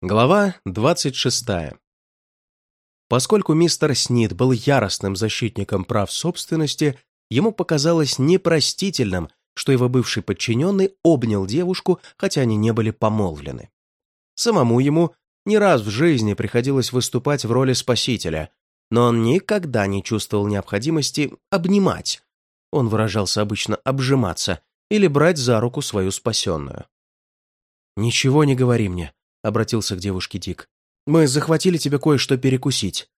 Глава 26. Поскольку мистер Снит был яростным защитником прав собственности, ему показалось непростительным, что его бывший подчиненный обнял девушку, хотя они не были помолвлены. Самому ему не раз в жизни приходилось выступать в роли спасителя, но он никогда не чувствовал необходимости обнимать. Он выражался обычно обжиматься или брать за руку свою спасенную. «Ничего не говори мне», — обратился к девушке Дик. «Мы захватили тебе кое-что перекусить».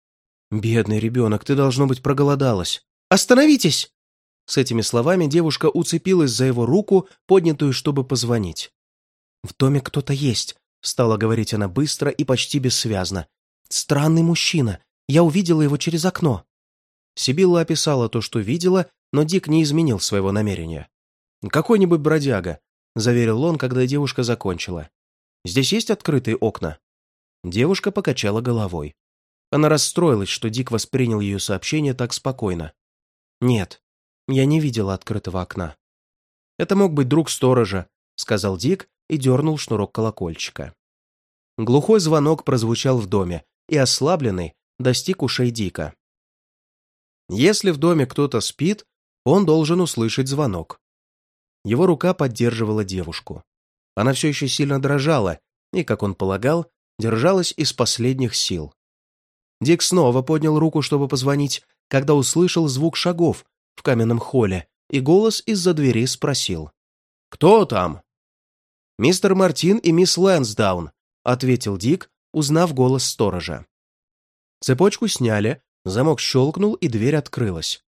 «Бедный ребенок, ты, должно быть, проголодалась». «Остановитесь!» С этими словами девушка уцепилась за его руку, поднятую, чтобы позвонить. «В доме кто-то есть», — стала говорить она быстро и почти бессвязно. «Странный мужчина. Я увидела его через окно». Сибилла описала то, что видела, но Дик не изменил своего намерения. «Какой-нибудь бродяга», — заверил он, когда девушка закончила. Здесь есть открытые окна?» Девушка покачала головой. Она расстроилась, что Дик воспринял ее сообщение так спокойно. «Нет, я не видела открытого окна». «Это мог быть друг сторожа», — сказал Дик и дернул шнурок колокольчика. Глухой звонок прозвучал в доме, и ослабленный достиг ушей Дика. Если в доме кто-то спит, он должен услышать звонок. Его рука поддерживала девушку. Она все еще сильно дрожала и, как он полагал, держалась из последних сил. Дик снова поднял руку, чтобы позвонить, когда услышал звук шагов в каменном холле, и голос из-за двери спросил. «Кто там?» «Мистер Мартин и мисс Лэнсдаун», — ответил Дик, узнав голос сторожа. Цепочку сняли, замок щелкнул, и дверь открылась.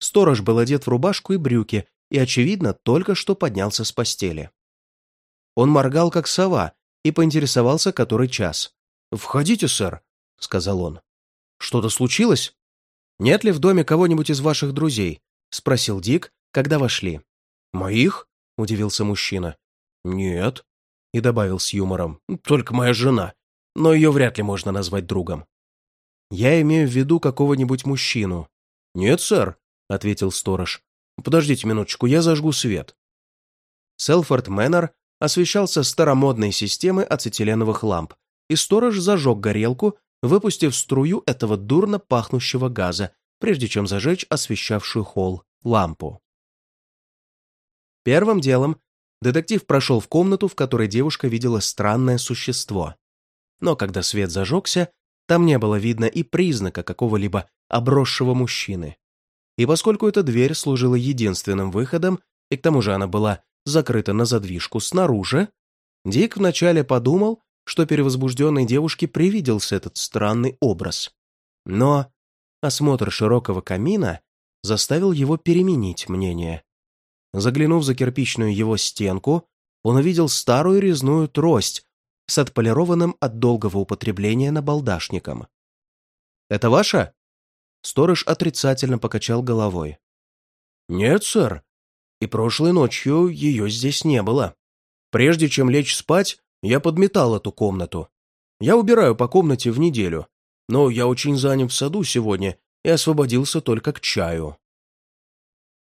Сторож был одет в рубашку и брюки и, очевидно, только что поднялся с постели. Он моргал, как сова, и поинтересовался, который час. «Входите, сэр», — сказал он. «Что-то случилось? Нет ли в доме кого-нибудь из ваших друзей?» — спросил Дик, когда вошли. «Моих?» — удивился мужчина. «Нет», — и добавил с юмором. «Только моя жена, но ее вряд ли можно назвать другом». «Я имею в виду какого-нибудь мужчину». «Нет, сэр», — ответил сторож. «Подождите минуточку, я зажгу свет». Селфорд Мэннер освещался старомодной системой ацетиленовых ламп, и сторож зажег горелку, выпустив струю этого дурно пахнущего газа, прежде чем зажечь освещавшую холл лампу. Первым делом детектив прошел в комнату, в которой девушка видела странное существо. Но когда свет зажегся, там не было видно и признака какого-либо обросшего мужчины. И поскольку эта дверь служила единственным выходом, и к тому же она была закрыта на задвижку снаружи, Дик вначале подумал, что перевозбужденной девушке привиделся этот странный образ. Но осмотр широкого камина заставил его переменить мнение. Заглянув за кирпичную его стенку, он увидел старую резную трость с отполированным от долгого употребления набалдашником. «Это ваша?» Сторож отрицательно покачал головой. «Нет, сэр, и прошлой ночью ее здесь не было. Прежде чем лечь спать, я подметал эту комнату. Я убираю по комнате в неделю, но я очень занят в саду сегодня и освободился только к чаю.